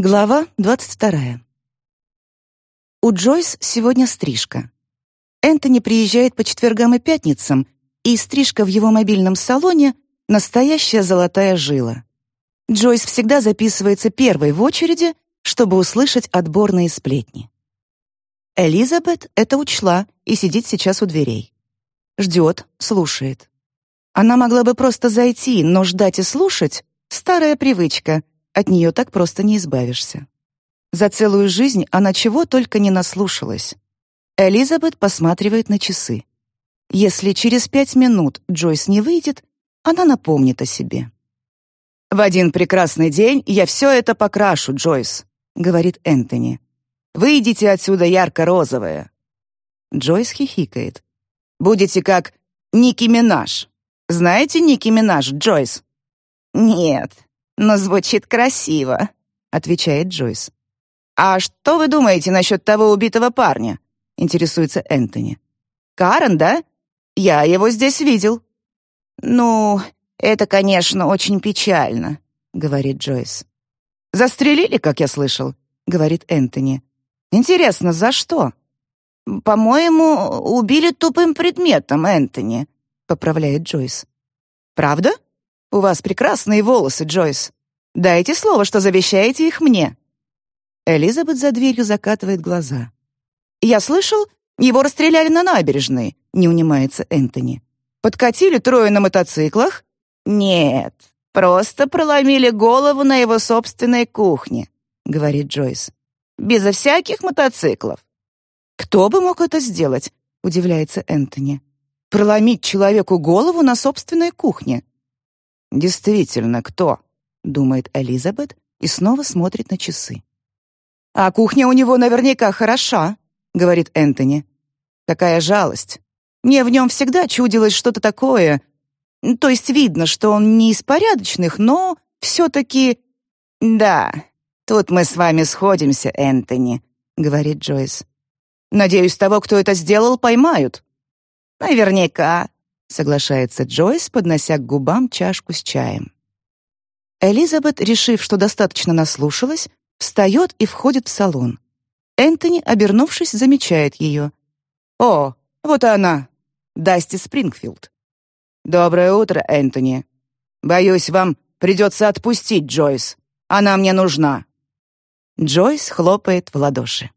Глава 22. У Джойс сегодня стрижка. Энтони приезжает по четвергам и пятницам, и стрижка в его мобильном салоне — настоящая золотая жила. Джойс всегда записывается первой в очереди, чтобы услышать отборные сплетни. Элизабет это учла и сидит сейчас у дверей. Ждет, слушает. Она могла бы просто зайти, но ждать и слушать — старая привычка — от нее так просто не избавишься. За целую жизнь она чего только не наслушалась. Элизабет посматривает на часы. Если через пять минут Джойс не выйдет, она напомнит о себе. «В один прекрасный день я все это покрашу, Джойс», — говорит Энтони. «Выйдите отсюда ярко-розовая». Джойс хихикает. «Будете как Ники Минаж. Знаете Ники Минаж, Джойс?» «Нет», но звучит красиво», — отвечает Джойс. «А что вы думаете насчет того убитого парня?» — интересуется Энтони. «Карен, да? Я его здесь видел». «Ну, это, конечно, очень печально», — говорит Джойс. «Застрелили, как я слышал», — говорит Энтони. «Интересно, за что?» «По-моему, убили тупым предметом, Энтони», — поправляет Джойс. «Правда?» У вас прекрасные волосы, Джойс. Дайте слово, что завещаете их мне». Элизабет за дверью закатывает глаза. «Я слышал, его расстреляли на набережной», — не унимается Энтони. «Подкатили трое на мотоциклах?» «Нет, просто проломили голову на его собственной кухне», — говорит Джойс. «Безо всяких мотоциклов». «Кто бы мог это сделать?» — удивляется Энтони. «Проломить человеку голову на собственной кухне?» «Действительно, кто?» — думает Элизабет и снова смотрит на часы. «А кухня у него наверняка хороша», — говорит Энтони. «Какая жалость. Мне в нем всегда чудилось что-то такое. То есть видно, что он не из порядочных, но все-таки...» «Да, тут мы с вами сходимся, Энтони», — говорит Джойс. «Надеюсь, того, кто это сделал, поймают». «Наверняка», соглашается Джойс, поднося к губам чашку с чаем. Элизабет, решив, что достаточно наслушалась, встает и входит в салон. Энтони, обернувшись, замечает ее. «О, вот она, Дасти Спрингфилд». «Доброе утро, Энтони. Боюсь, вам придется отпустить Джойс. Она мне нужна». Джойс хлопает в ладоши.